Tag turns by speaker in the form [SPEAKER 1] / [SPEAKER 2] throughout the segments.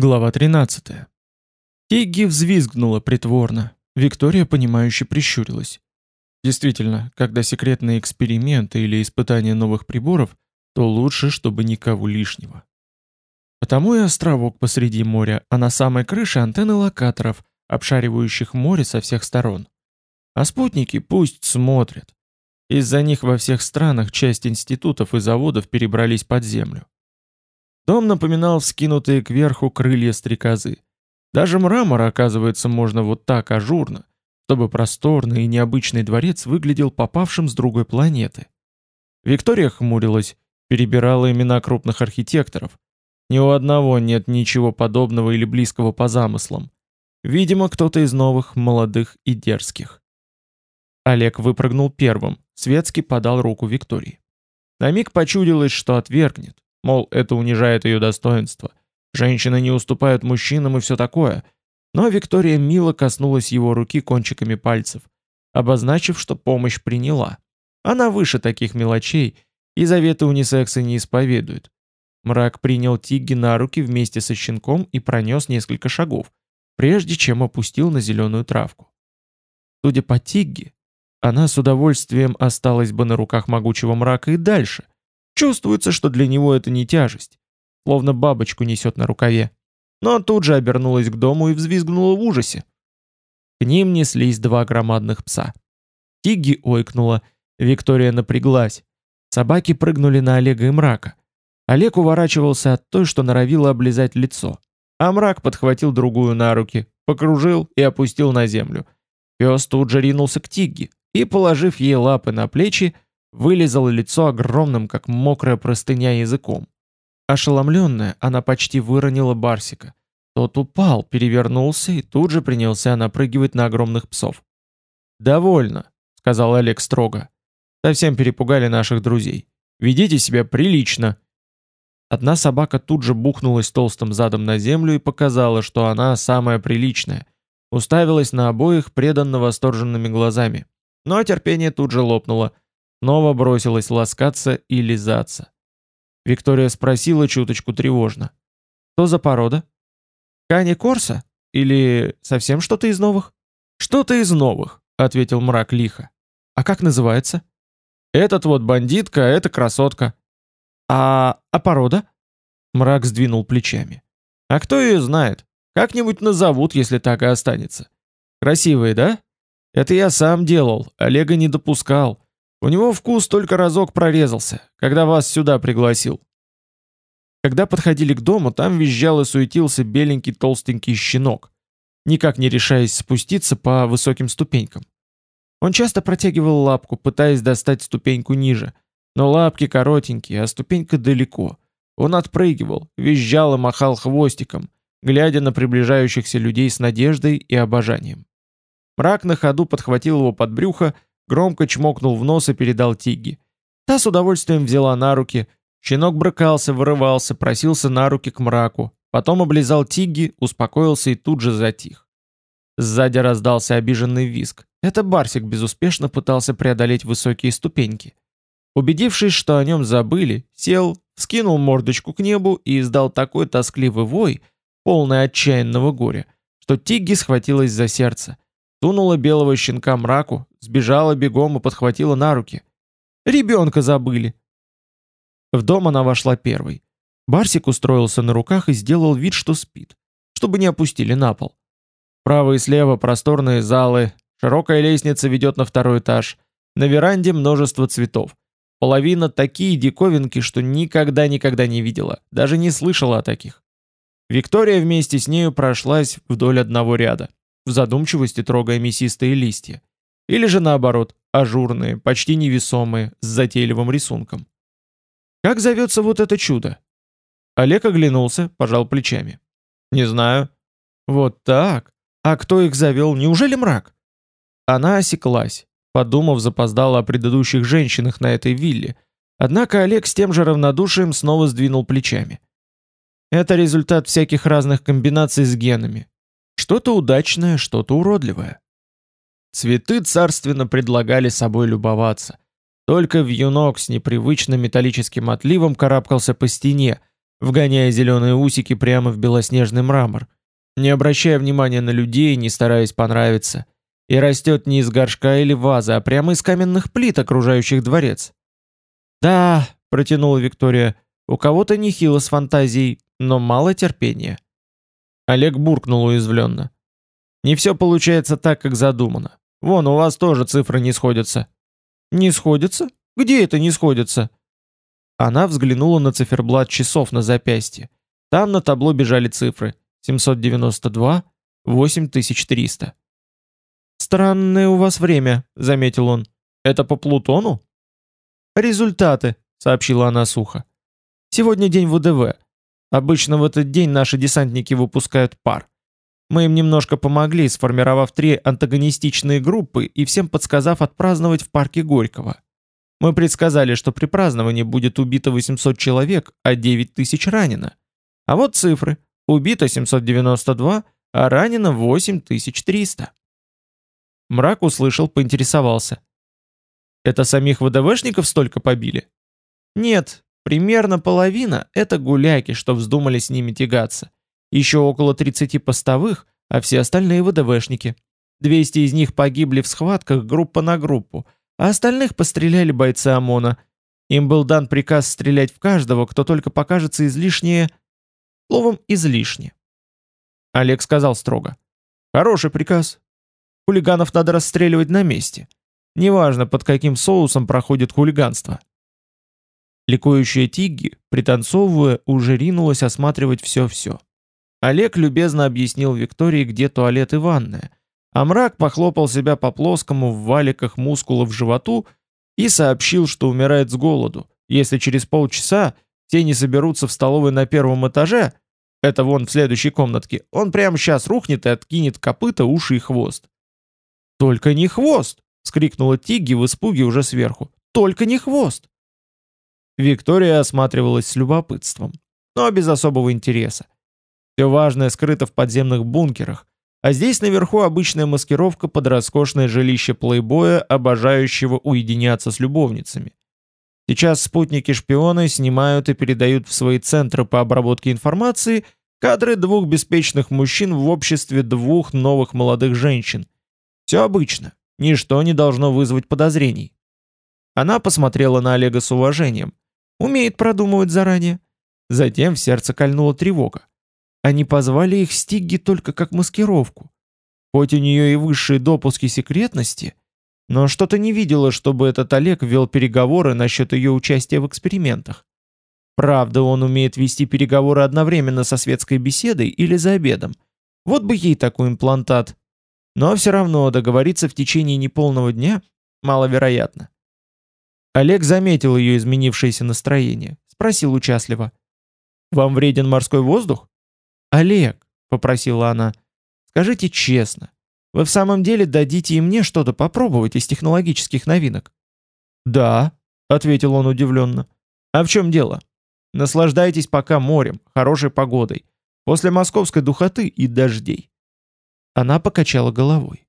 [SPEAKER 1] Глава 13. Тигги взвизгнула притворно. Виктория, понимающе прищурилась. Действительно, когда секретные эксперименты или испытания новых приборов, то лучше, чтобы никого лишнего. Потому и островок посреди моря, а на самой крыше антенны локаторов, обшаривающих море со всех сторон. А спутники пусть смотрят. Из-за них во всех странах часть институтов и заводов перебрались под землю. Дом напоминал вскинутые кверху крылья стрекозы. Даже мрамор, оказывается, можно вот так ажурно, чтобы просторный и необычный дворец выглядел попавшим с другой планеты. Виктория хмурилась, перебирала имена крупных архитекторов. Ни у одного нет ничего подобного или близкого по замыслам. Видимо, кто-то из новых, молодых и дерзких. Олег выпрыгнул первым, светски подал руку Виктории. На миг почудилось, что отвергнет, Мол, это унижает ее достоинство. Женщины не уступают мужчинам и все такое. Но Виктория мило коснулась его руки кончиками пальцев, обозначив, что помощь приняла. Она выше таких мелочей и заветы унисекса не исповедует. Мрак принял Тигги на руки вместе со щенком и пронес несколько шагов, прежде чем опустил на зеленую травку. Судя по Тигги, она с удовольствием осталась бы на руках могучего мрака и дальше — Чувствуется, что для него это не тяжесть, словно бабочку несет на рукаве. Но тут же обернулась к дому и взвизгнула в ужасе. К ним неслись два громадных пса. Тигги ойкнула, Виктория напряглась. Собаки прыгнули на Олега и мрака. Олег уворачивался от той, что норовила облизать лицо. А мрак подхватил другую на руки, покружил и опустил на землю. Пес тут же ринулся к Тигги и, положив ей лапы на плечи, Вылезало лицо огромным, как мокрая простыня языком. Ошеломленная, она почти выронила Барсика. Тот упал, перевернулся и тут же принялся напрыгивать на огромных псов. «Довольно», — сказал Олег строго. «Совсем перепугали наших друзей. Ведите себя прилично». Одна собака тут же бухнулась толстым задом на землю и показала, что она самая приличная. Уставилась на обоих преданно восторженными глазами. Но терпение тут же лопнуло — снова бросилась ласкаться и лизаться. Виктория спросила чуточку тревожно. «Что за порода? Кани Корса? Или совсем что-то из новых?» «Что-то из новых», — ответил мрак лихо. «А как называется?» «Этот вот бандитка, а это красотка». «А... а порода?» Мрак сдвинул плечами. «А кто ее знает? Как-нибудь назовут, если так и останется. Красивые, да? Это я сам делал, Олега не допускал. У него вкус только разок прорезался, когда вас сюда пригласил. Когда подходили к дому, там визжал и суетился беленький толстенький щенок, никак не решаясь спуститься по высоким ступенькам. Он часто протягивал лапку, пытаясь достать ступеньку ниже, но лапки коротенькие, а ступенька далеко. Он отпрыгивал, визжал и махал хвостиком, глядя на приближающихся людей с надеждой и обожанием. Мрак на ходу подхватил его под брюхо, Громко чмокнул в нос и передал Тигги. Та с удовольствием взяла на руки. Щенок брыкался, вырывался, просился на руки к мраку. Потом облизал Тигги, успокоился и тут же затих. Сзади раздался обиженный визг. Это Барсик безуспешно пытался преодолеть высокие ступеньки. Убедившись, что о нем забыли, сел, скинул мордочку к небу и издал такой тоскливый вой, полный отчаянного горя, что Тигги схватилась за сердце. Тунула белого щенка мраку, сбежала бегом и подхватила на руки. Ребенка забыли. В дом она вошла первой. Барсик устроился на руках и сделал вид, что спит, чтобы не опустили на пол. Справа и слева просторные залы, широкая лестница ведет на второй этаж. На веранде множество цветов. Половина такие диковинки, что никогда-никогда не видела, даже не слышала о таких. Виктория вместе с нею прошлась вдоль одного ряда в задумчивости трогая мясистые листья. Или же наоборот, ажурные, почти невесомые, с затейливым рисунком. Как зовется вот это чудо? Олег оглянулся, пожал плечами. Не знаю. Вот так? А кто их завел? Неужели мрак? Она осеклась, подумав запоздала о предыдущих женщинах на этой вилле. Однако Олег с тем же равнодушием снова сдвинул плечами. Это результат всяких разных комбинаций с генами. Что-то удачное, что-то уродливое. Цветы царственно предлагали собой любоваться. Только вьюнок с непривычным металлическим отливом карабкался по стене, вгоняя зеленые усики прямо в белоснежный мрамор, не обращая внимания на людей, не стараясь понравиться, и растет не из горшка или вазы, а прямо из каменных плит, окружающих дворец. «Да», — протянула Виктория, — «у кого-то нехило с фантазией, но мало терпения». Олег буркнул уязвленно. «Не все получается так, как задумано. Вон, у вас тоже цифры не сходятся». «Не сходятся? Где это не сходятся?» Она взглянула на циферблат часов на запястье. Там на табло бежали цифры. 792, 8300. «Странное у вас время», — заметил он. «Это по Плутону?» «Результаты», — сообщила она сухо. «Сегодня день ВДВ. Обычно в этот день наши десантники выпускают пар. Мы им немножко помогли, сформировав три антагонистичные группы и всем подсказав отпраздновать в парке Горького. Мы предсказали, что при праздновании будет убито 800 человек, а 9 тысяч ранено. А вот цифры. Убито 792, а ранено 8300. Мрак услышал, поинтересовался. Это самих ВДВшников столько побили? Нет, примерно половина — это гуляки, что вздумали с ними тягаться. Еще около 30 постовых, а все остальные ВДВшники. 200 из них погибли в схватках группа на группу, а остальных постреляли бойцы ОМОНа. Им был дан приказ стрелять в каждого, кто только покажется излишнее... Словом, излишне. Олег сказал строго. «Хороший приказ. Хулиганов надо расстреливать на месте. Неважно, под каким соусом проходит хулиганство». Ликующая Тигги, пританцовывая, уже ринулась осматривать все-все. Олег любезно объяснил Виктории, где туалет и ванная, а мрак похлопал себя по плоскому в валиках мускулов животу и сообщил, что умирает с голоду, если через полчаса те не соберутся в столовой на первом этаже, это вон в следующей комнатке, он прямо сейчас рухнет и откинет копыта, уши и хвост. «Только не хвост!» — скрикнула Тигги в испуге уже сверху. «Только не хвост!» Виктория осматривалась с любопытством, но без особого интереса. Все важное скрыто в подземных бункерах, а здесь наверху обычная маскировка под роскошное жилище плейбоя, обожающего уединяться с любовницами. Сейчас спутники-шпионы снимают и передают в свои центры по обработке информации кадры двух беспечных мужчин в обществе двух новых молодых женщин. Все обычно, ничто не должно вызвать подозрений. Она посмотрела на Олега с уважением. Умеет продумывать заранее. Затем в сердце кольнула тревога. Они позвали их Стигги только как маскировку. Хоть у нее и высшие допуски секретности, но что-то не видела, чтобы этот Олег вел переговоры насчет ее участия в экспериментах. Правда, он умеет вести переговоры одновременно со светской беседой или за обедом. Вот бы ей такой имплантат. Но все равно договориться в течение неполного дня маловероятно. Олег заметил ее изменившееся настроение. Спросил участливо. «Вам вреден морской воздух?» «Олег», — попросила она, — «скажите честно, вы в самом деле дадите и мне что-то попробовать из технологических новинок?» «Да», — ответил он удивленно. «А в чем дело? Наслаждайтесь пока морем, хорошей погодой, после московской духоты и дождей». Она покачала головой.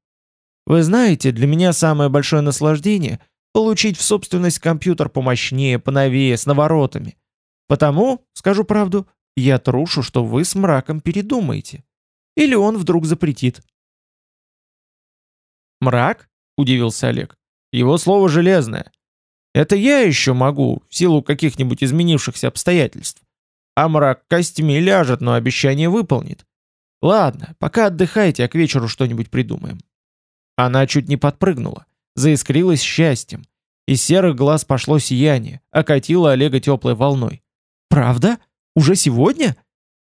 [SPEAKER 1] «Вы знаете, для меня самое большое наслаждение — получить в собственность компьютер помощнее, поновее, с наворотами. Потому, скажу правду, я трушу, что вы с мраком передумаете. Или он вдруг запретит. «Мрак?» — удивился Олег. «Его слово железное. Это я еще могу, в силу каких-нибудь изменившихся обстоятельств. А мрак костями ляжет, но обещание выполнит. Ладно, пока отдыхайте, а к вечеру что-нибудь придумаем». Она чуть не подпрыгнула, заискрилась счастьем. Из серых глаз пошло сияние, окатило Олега теплой волной. «Правда?» Уже сегодня?»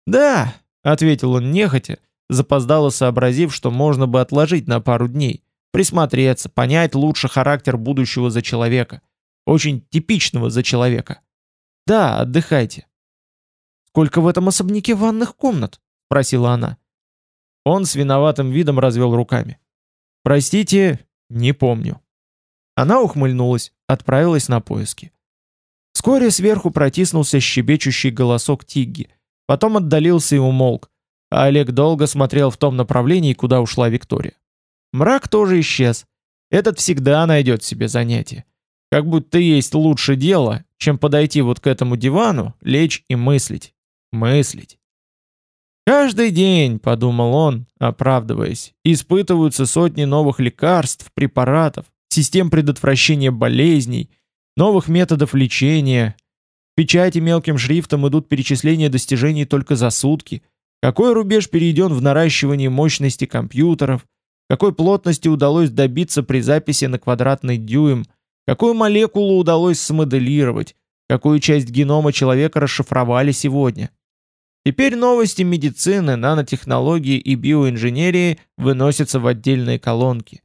[SPEAKER 1] «Да», — ответил он нехотя, запоздало сообразив, что можно бы отложить на пару дней, присмотреться, понять лучше характер будущего за человека. Очень типичного за человека. «Да, отдыхайте». «Сколько в этом особняке ванных комнат?» — спросила она. Он с виноватым видом развел руками. «Простите, не помню». Она ухмыльнулась, отправилась на поиски. Вскоре сверху протиснулся щебечущий голосок Тигги, потом отдалился и умолк, а Олег долго смотрел в том направлении, куда ушла Виктория. Мрак тоже исчез. Этот всегда найдет себе занятие. Как будто есть лучше дело, чем подойти вот к этому дивану, лечь и мыслить. мыслить. Каждый день, подумал он, оправдываясь, испытываются сотни новых лекарств, препаратов, систем предотвращения болезней, новых методов лечения. В печати мелким шрифтом идут перечисления достижений только за сутки. Какой рубеж перейден в наращивании мощности компьютеров, какой плотности удалось добиться при записи на квадратный дюйм, какую молекулу удалось смоделировать, какую часть генома человека расшифровали сегодня. Теперь новости медицины, нанотехнологии и биоинженерии выносятся в отдельные колонки.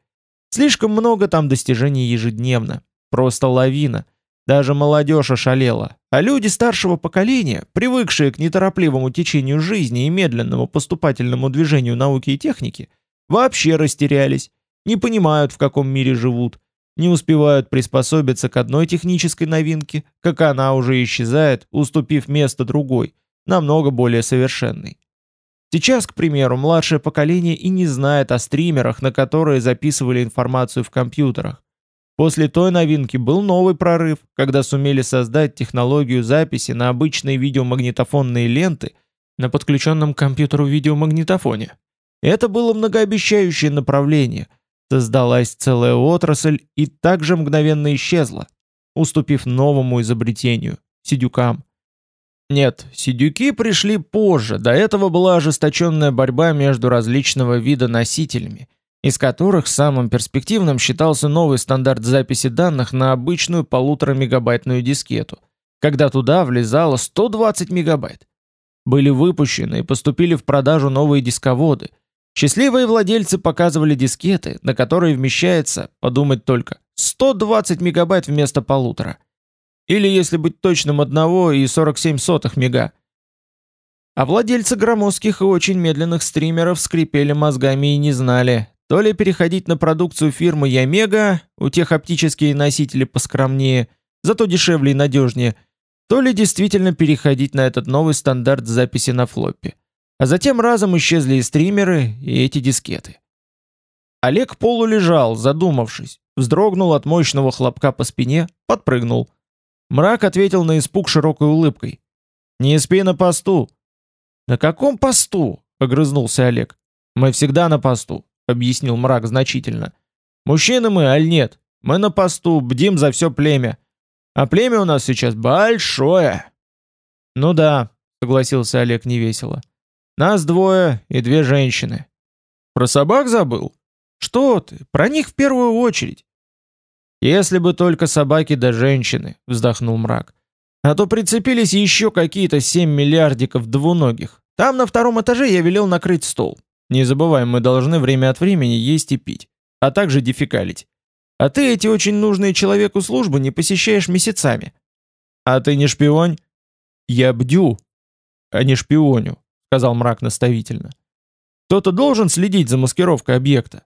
[SPEAKER 1] Слишком много там достижений ежедневно. Просто лавина. Даже молодежь ошалела. А люди старшего поколения, привыкшие к неторопливому течению жизни и медленному поступательному движению науки и техники, вообще растерялись, не понимают, в каком мире живут, не успевают приспособиться к одной технической новинке, как она уже исчезает, уступив место другой, намного более совершенной. Сейчас, к примеру, младшее поколение и не знает о стримерах, на которые записывали информацию в компьютерах. После той новинки был новый прорыв, когда сумели создать технологию записи на обычные видеомагнитофонные ленты на подключенном к компьютеру видеомагнитофоне. Это было многообещающее направление. Создалась целая отрасль и также мгновенно исчезла, уступив новому изобретению – сидюкам. Нет, сидюки пришли позже, до этого была ожесточенная борьба между различного вида носителями, из которых самым перспективным считался новый стандарт записи данных на обычную полутора-мегабайтную дискету, когда туда влезало 120 мегабайт. Были выпущены и поступили в продажу новые дисководы – Счастливые владельцы показывали дискеты, на которые вмещается, подумать только, 120 мегабайт вместо полутора. Или, если быть точным, одного и 47 сотых мега. А владельцы громоздких и очень медленных стримеров скрипели мозгами и не знали, то ли переходить на продукцию фирмы Ямега, у тех оптические носители поскромнее, зато дешевле и надежнее, то ли действительно переходить на этот новый стандарт записи на флоппи. А затем разом исчезли и стримеры, и эти дискеты. Олег полулежал, задумавшись, вздрогнул от мощного хлопка по спине, подпрыгнул. Мрак ответил на испуг широкой улыбкой. «Не спи на посту». «На каком посту?» — огрызнулся Олег. «Мы всегда на посту», — объяснил мрак значительно. «Мужчины мы, аль нет? Мы на посту, бдим за все племя. А племя у нас сейчас большое». «Ну да», — согласился Олег невесело. Нас двое и две женщины. Про собак забыл? Что ты? Про них в первую очередь. Если бы только собаки да женщины, вздохнул мрак. А то прицепились еще какие-то семь миллиардиков двуногих. Там на втором этаже я велел накрыть стол. Не забываем, мы должны время от времени есть и пить, а также дефекалить. А ты эти очень нужные человеку службы не посещаешь месяцами. А ты не шпионь? Я бдю, а не шпионю сказал мрак наставительно. Кто-то должен следить за маскировкой объекта.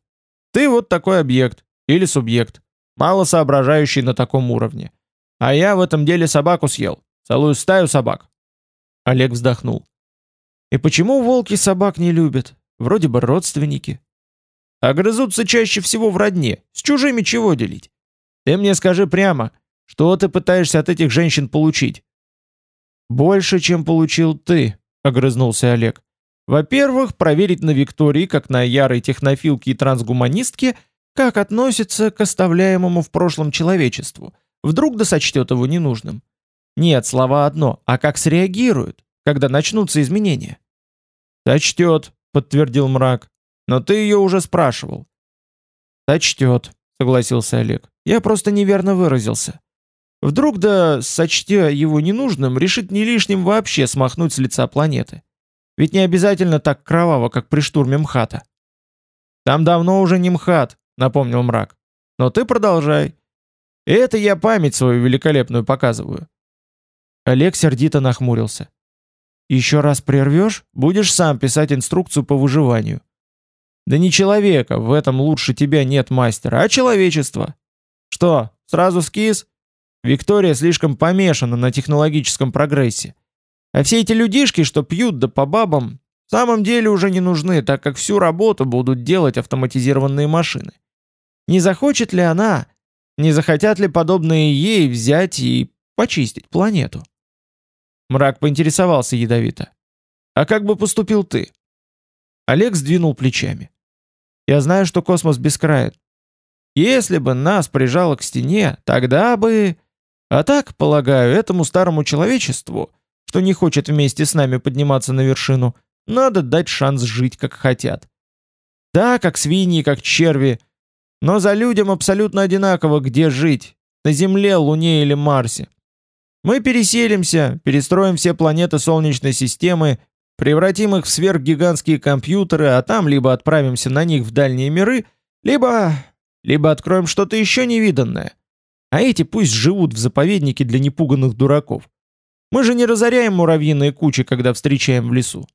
[SPEAKER 1] Ты вот такой объект или субъект, мало соображающий на таком уровне. А я в этом деле собаку съел, целую стаю собак. Олег вздохнул. И почему волки собак не любят? Вроде бы родственники. А грызутся чаще всего в родне, с чужими чего делить? Ты мне скажи прямо, что ты пытаешься от этих женщин получить? Больше, чем получил ты, — огрызнулся Олег. «Во-первых, проверить на Виктории, как на ярой технофилке и трансгуманистке, как относится к оставляемому в прошлом человечеству. Вдруг да сочтет его ненужным. Нет, слова одно, а как среагируют, когда начнутся изменения?» «Сочтет», — подтвердил мрак. «Но ты ее уже спрашивал». «Сочтет», — согласился Олег. «Я просто неверно выразился. Вдруг да, сочтя его ненужным, решит не лишним вообще смахнуть с лица планеты. Ведь не обязательно так кроваво, как при штурме МХАТа. Там давно уже не МХАТ, напомнил мрак. Но ты продолжай. Это я память свою великолепную показываю. Олег сердито нахмурился. Еще раз прервешь, будешь сам писать инструкцию по выживанию. Да не человека, в этом лучше тебя нет мастера, а человечество. Что, сразу скис? Виктория слишком помешана на технологическом прогрессе. А все эти людишки, что пьют да по бабам, в самом деле уже не нужны, так как всю работу будут делать автоматизированные машины. Не захочет ли она, не захотят ли подобные ей взять и почистить планету? Мрак поинтересовался ядовито. А как бы поступил ты? Олег сдвинул плечами. Я знаю, что космос бескраен. Если бы нас прижало к стене, тогда бы... А так, полагаю, этому старому человечеству, что не хочет вместе с нами подниматься на вершину, надо дать шанс жить, как хотят. Да, как свиньи, как черви, но за людям абсолютно одинаково, где жить, на Земле, Луне или Марсе. Мы переселимся, перестроим все планеты Солнечной системы, превратим их в сверхгигантские компьютеры, а там либо отправимся на них в дальние миры, либо... либо откроем что-то еще невиданное. А эти пусть живут в заповеднике для непуганных дураков. Мы же не разоряем муравьиные кучи, когда встречаем в лесу.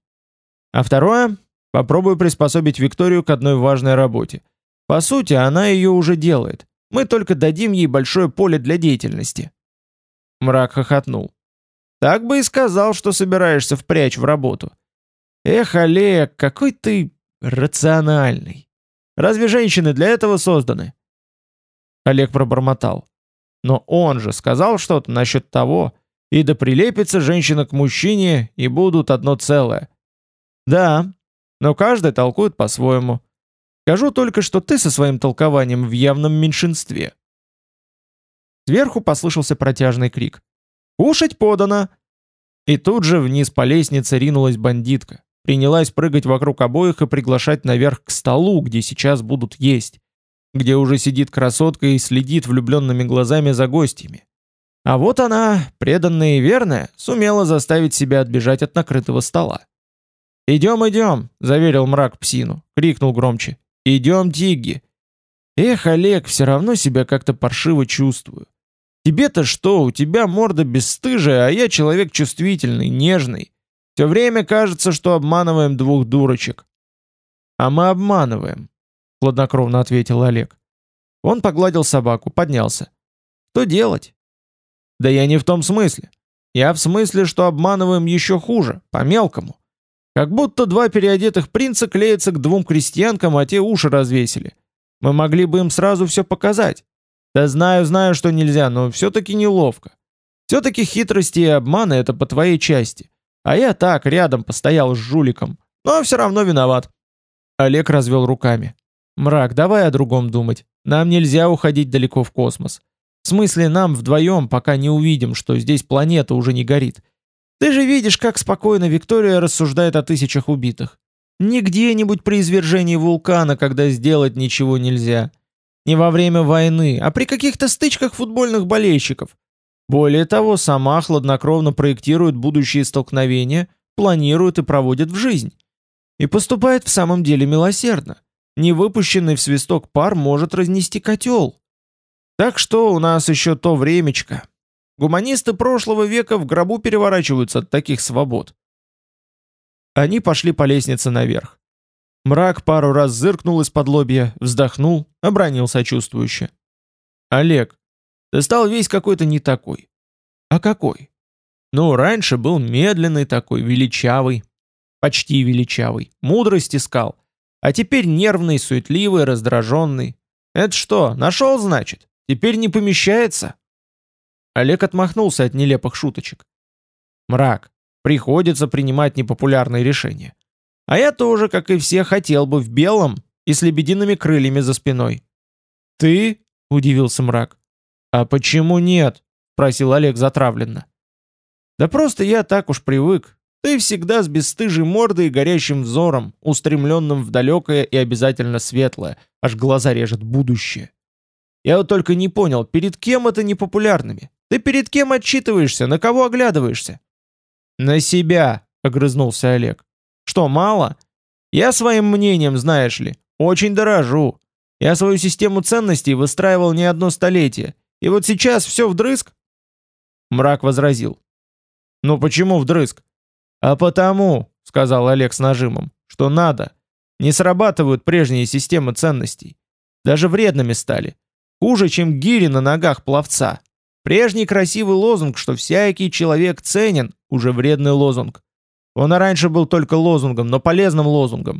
[SPEAKER 1] А второе, попробую приспособить Викторию к одной важной работе. По сути, она ее уже делает. Мы только дадим ей большое поле для деятельности. Мрак хохотнул. Так бы и сказал, что собираешься впрячь в работу. Эх, Олег, какой ты рациональный. Разве женщины для этого созданы? Олег пробормотал. Но он же сказал что-то насчет того, и да прилепится женщина к мужчине, и будут одно целое. Да, но каждый толкует по-своему. Скажу только, что ты со своим толкованием в явном меньшинстве. Сверху послышался протяжный крик. «Кушать подано!» И тут же вниз по лестнице ринулась бандитка. Принялась прыгать вокруг обоих и приглашать наверх к столу, где сейчас будут есть. Где уже сидит красотка и следит влюбленными глазами за гостями. А вот она, преданная и верная, сумела заставить себя отбежать от накрытого стола. «Идем, идем!» — заверил мрак псину, крикнул громче. «Идем, Тигги!» «Эх, Олег, все равно себя как-то паршиво чувствую. Тебе-то что, у тебя морда бесстыжая, а я человек чувствительный, нежный. Все время кажется, что обманываем двух дурочек». «А мы обманываем», — хладнокровно ответил Олег. Он погладил собаку, поднялся. «Что делать?» «Да я не в том смысле. Я в смысле, что обманываем еще хуже, по-мелкому. Как будто два переодетых принца клеятся к двум крестьянкам, а те уши развесили. Мы могли бы им сразу все показать. Да знаю, знаю, что нельзя, но все-таки неловко. Все-таки хитрости и обманы — это по твоей части. А я так, рядом постоял с жуликом. Но все равно виноват. Олег развел руками. «Мрак, давай о другом думать. Нам нельзя уходить далеко в космос. В смысле, нам вдвоем, пока не увидим, что здесь планета уже не горит. Ты же видишь, как спокойно Виктория рассуждает о тысячах убитых. Не где-нибудь при извержении вулкана, когда сделать ничего нельзя. Не во время войны, а при каких-то стычках футбольных болельщиков. Более того, сама хладнокровно проектирует будущие столкновения, планирует и проводит в жизнь. И поступает в самом деле милосердно. Невыпущенный в свисток пар может разнести котел. Так что у нас еще то времечко. Гуманисты прошлого века в гробу переворачиваются от таких свобод. Они пошли по лестнице наверх. Мрак пару раз зыркнул из-под лобья, вздохнул, обронил сочувствующе. «Олег, ты стал весь какой-то не такой». «А какой?» «Ну, раньше был медленный такой, величавый, почти величавый, мудрость искал, а теперь нервный, суетливый, раздраженный. Это что, нашел, значит? Теперь не помещается?» Олег отмахнулся от нелепых шуточек. Мрак. Приходится принимать непопулярные решения. А я тоже, как и все, хотел бы в белом и с лебедиными крыльями за спиной. «Ты?» — удивился мрак. «А почему нет?» — просил Олег затравленно. «Да просто я так уж привык. Ты всегда с бесстыжей мордой и горящим взором, устремленным в далекое и обязательно светлое, аж глаза режет будущее. Я вот только не понял, перед кем это непопулярными? Ты перед кем отчитываешься, на кого оглядываешься?» «На себя», — огрызнулся Олег. «Что, мало? Я своим мнением, знаешь ли, очень дорожу. Я свою систему ценностей выстраивал не одно столетие, и вот сейчас все вдрызг?» Мрак возразил. «Ну почему вдрызг?» «А потому», — сказал Олег с нажимом, — «что надо. Не срабатывают прежние системы ценностей. Даже вредными стали. Хуже, чем гири на ногах пловца. Прежний красивый лозунг, что всякий человек ценен, уже вредный лозунг. Он и раньше был только лозунгом, но полезным лозунгом.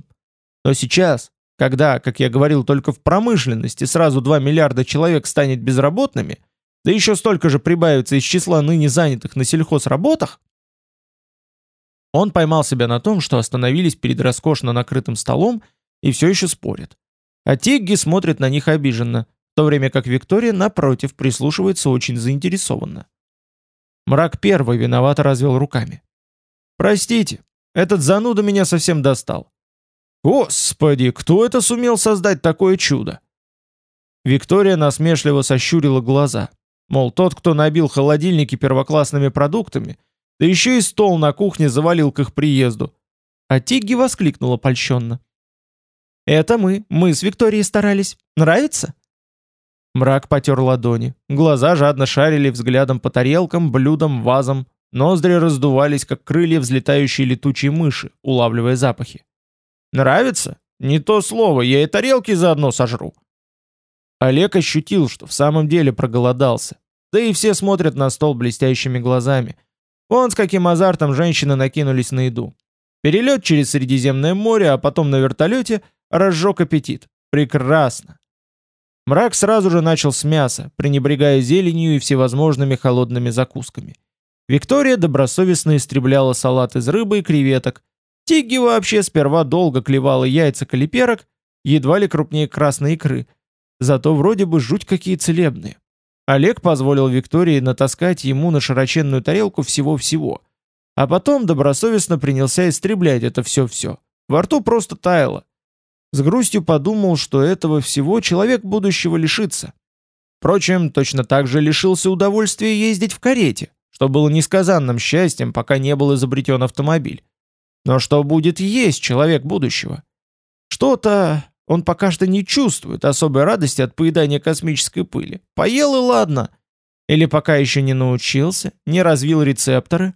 [SPEAKER 1] Но сейчас, когда, как я говорил, только в промышленности сразу 2 миллиарда человек станет безработными, да еще столько же прибавится из числа ныне занятых на сельхозработах, Он поймал себя на том, что остановились перед роскошно накрытым столом и все еще спорят. А Тигги смотрит на них обиженно, в то время как Виктория, напротив, прислушивается очень заинтересованно. Мрак первый виновато развел руками. «Простите, этот зануда меня совсем достал. Господи, кто это сумел создать такое чудо?» Виктория насмешливо сощурила глаза. Мол, тот, кто набил холодильники первоклассными продуктами, да еще и стол на кухне завалил к их приезду. А Тигги воскликнула польщенно. «Это мы, мы с Викторией старались. Нравится?» Мрак потер ладони. Глаза жадно шарили взглядом по тарелкам, блюдам, вазам. Ноздри раздувались, как крылья взлетающей летучей мыши, улавливая запахи. «Нравится? Не то слово, я и тарелки заодно сожру». Олег ощутил, что в самом деле проголодался. Да и все смотрят на стол блестящими глазами. Вон с каким азартом женщины накинулись на еду. Перелет через Средиземное море, а потом на вертолете разжег аппетит. Прекрасно. Мрак сразу же начал с мяса, пренебрегая зеленью и всевозможными холодными закусками. Виктория добросовестно истребляла салат из рыбы и креветок. Тигги вообще сперва долго клевала яйца калиперок, едва ли крупнее красной икры, Зато вроде бы жуть какие целебные. Олег позволил Виктории натаскать ему на широченную тарелку всего-всего. А потом добросовестно принялся истреблять это все-все. Во рту просто таяло. С грустью подумал, что этого всего человек будущего лишится. Впрочем, точно так же лишился удовольствия ездить в карете, что было несказанным счастьем, пока не был изобретен автомобиль. Но что будет есть человек будущего? Что-то он пока что не чувствует особой радости от поедания космической пыли. Поел и ладно. Или пока еще не научился, не развил рецепторы,